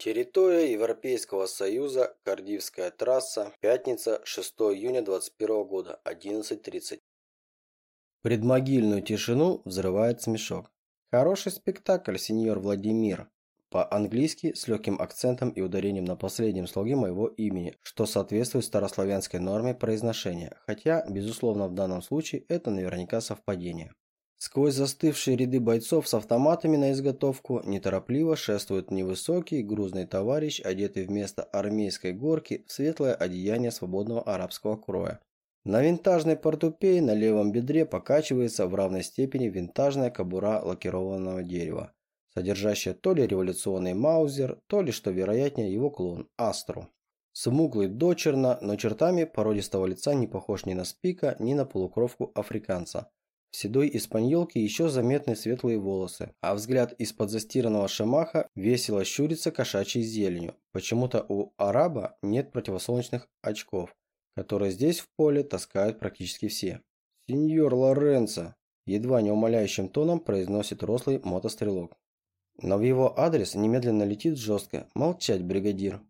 Территория Европейского Союза, Кардивская трасса, пятница, 6 июня 21 года, 11.30. Предмогильную тишину взрывает смешок. Хороший спектакль, сеньор Владимир. По-английски с легким акцентом и ударением на последнем слоге моего имени, что соответствует старославянской норме произношения, хотя, безусловно, в данном случае это наверняка совпадение. Сквозь застывшие ряды бойцов с автоматами на изготовку неторопливо шествует невысокий, грузный товарищ, одетый вместо армейской горки в светлое одеяние свободного арабского кроя. На винтажной портупее на левом бедре покачивается в равной степени винтажная кобура лакированного дерева, содержащая то ли революционный маузер, то ли, что вероятнее, его клон – астру. Смуглый дочерно, но чертами породистого лица не похож ни на спика, ни на полукровку африканца – в седой испаньолке еще заметны светлые волосы, а взгляд из-под застиранного шамаха весело щурится кошачьей зеленью. Почему-то у араба нет противосолнечных очков, которые здесь в поле таскают практически все. «Сеньор Лоренцо!» – едва не умоляющим тоном произносит рослый мотострелок. Но в его адрес немедленно летит жестко «Молчать, бригадир!»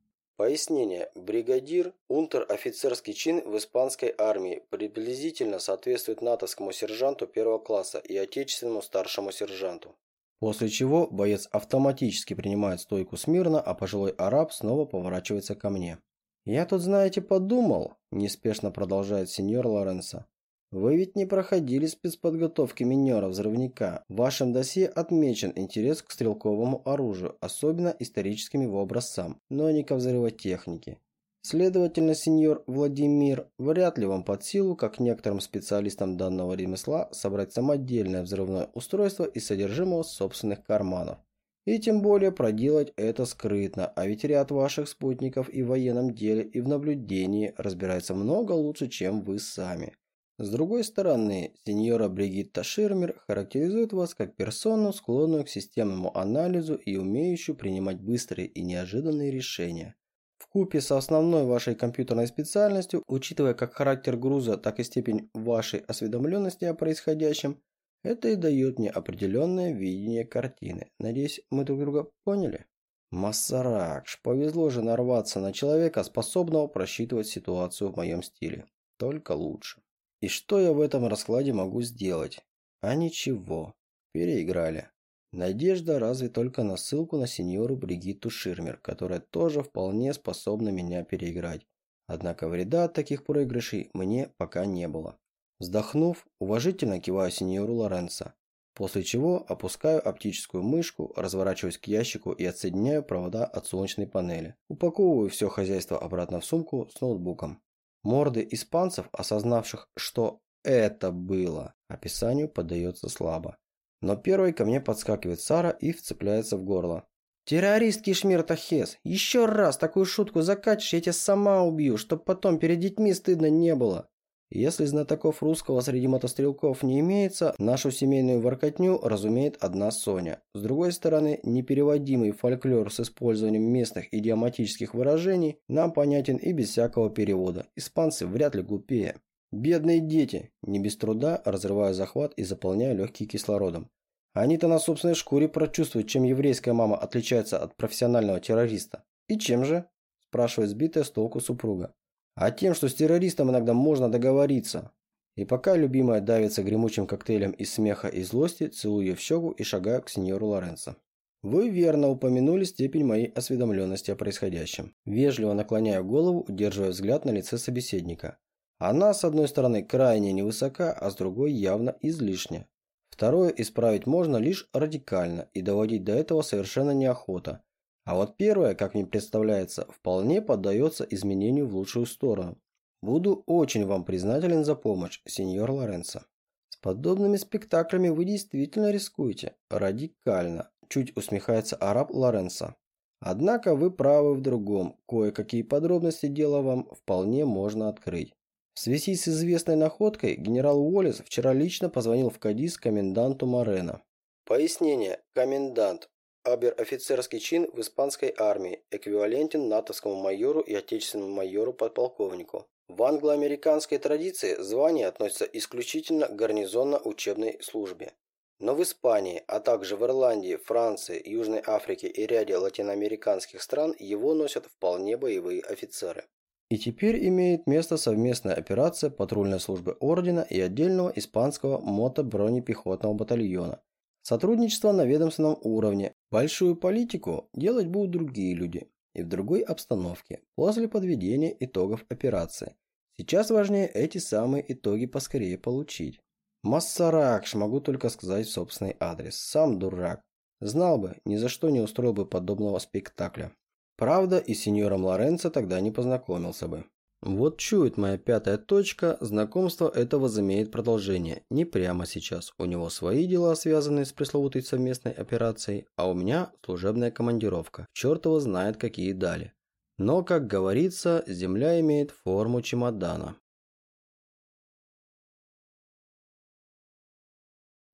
Пояснение. Бригадир – унтер-офицерский чин в испанской армии, приблизительно соответствует натовскому сержанту первого класса и отечественному старшему сержанту. После чего боец автоматически принимает стойку смирно, а пожилой араб снова поворачивается ко мне. «Я тут, знаете, подумал», – неспешно продолжает сеньор Лоренцо. Вы ведь не проходили спецподготовки минера-взрывника. В вашем досье отмечен интерес к стрелковому оружию, особенно историческим его образцам, но не ко взрывотехнике. Следовательно, сеньор Владимир, вряд ли вам под силу, как некоторым специалистам данного ремесла, собрать самодельное взрывное устройство из содержимого собственных карманов. И тем более проделать это скрытно, а ведь ряд ваших спутников и в военном деле, и в наблюдении разбирается много лучше, чем вы сами. С другой стороны, сеньора Бригитта Ширмер характеризует вас как персону, склонную к системному анализу и умеющую принимать быстрые и неожиданные решения. В купе со основной вашей компьютерной специальностью, учитывая как характер груза, так и степень вашей осведомленности о происходящем, это и дает мне определенное видение картины. Надеюсь, мы друг друга поняли? Массаракш, повезло же нарваться на человека, способного просчитывать ситуацию в моем стиле. Только лучше. И что я в этом раскладе могу сделать? А ничего. Переиграли. Надежда разве только на ссылку на сеньору Бригитту Ширмер, которая тоже вполне способна меня переиграть. Однако вреда от таких проигрышей мне пока не было. Вздохнув, уважительно киваю сеньору Лоренцо, после чего опускаю оптическую мышку, разворачиваюсь к ящику и отсоединяю провода от солнечной панели. Упаковываю все хозяйство обратно в сумку с ноутбуком. Морды испанцев, осознавших, что это было, описанию поддается слабо. Но первой ко мне подскакивает Сара и вцепляется в горло. «Террорист Кишмир Тахес, еще раз такую шутку закатишь, я тебя сама убью, чтоб потом перед детьми стыдно не было». Если знатоков русского среди мотострелков не имеется, нашу семейную воркотню разумеет одна Соня. С другой стороны, непереводимый фольклор с использованием местных идиоматических выражений нам понятен и без всякого перевода. Испанцы вряд ли глупее. Бедные дети, не без труда разрывая захват и заполняя легкие кислородом. Они-то на собственной шкуре прочувствуют, чем еврейская мама отличается от профессионального террориста. И чем же? спрашивает сбитая с толку супруга а тем, что с террористом иногда можно договориться. И пока любимая давится гремучим коктейлем из смеха и злости, целую ее в щеку и шагаю к сеньору Лоренцо. Вы верно упомянули степень моей осведомленности о происходящем. Вежливо наклоняю голову, удерживая взгляд на лице собеседника. Она, с одной стороны, крайне невысока, а с другой явно излишня. Второе исправить можно лишь радикально, и доводить до этого совершенно неохота. А вот первое, как мне представляется, вполне поддается изменению в лучшую сторону. Буду очень вам признателен за помощь, сеньор Лоренцо. С подобными спектаклями вы действительно рискуете. Радикально. Чуть усмехается араб Лоренцо. Однако вы правы в другом. Кое-какие подробности дела вам вполне можно открыть. В связи с известной находкой генерал Уоллес вчера лично позвонил в Кадис коменданту Морено. Пояснение. Комендант. Абер-офицерский чин в испанской армии, эквивалентен натовскому майору и отечественному майору-подполковнику. В англо-американской традиции звание относится исключительно к гарнизонно-учебной службе. Но в Испании, а также в Ирландии, Франции, Южной Африке и ряде латиноамериканских стран его носят вполне боевые офицеры. И теперь имеет место совместная операция патрульной службы Ордена и отдельного испанского мотобронепехотного батальона. Сотрудничество на ведомственном уровне. Большую политику делать будут другие люди и в другой обстановке, после подведения итогов операции. Сейчас важнее эти самые итоги поскорее получить. Массаракш, могу только сказать собственный адрес. Сам дурак. Знал бы, ни за что не устроил бы подобного спектакля. Правда, и с сеньором Лоренцо тогда не познакомился бы. Вот чует моя пятая точка, знакомство это возымеет продолжение. Не прямо сейчас. У него свои дела, связанные с пресловутой совместной операцией, а у меня служебная командировка. Черт его знает, какие дали. Но, как говорится, земля имеет форму чемодана.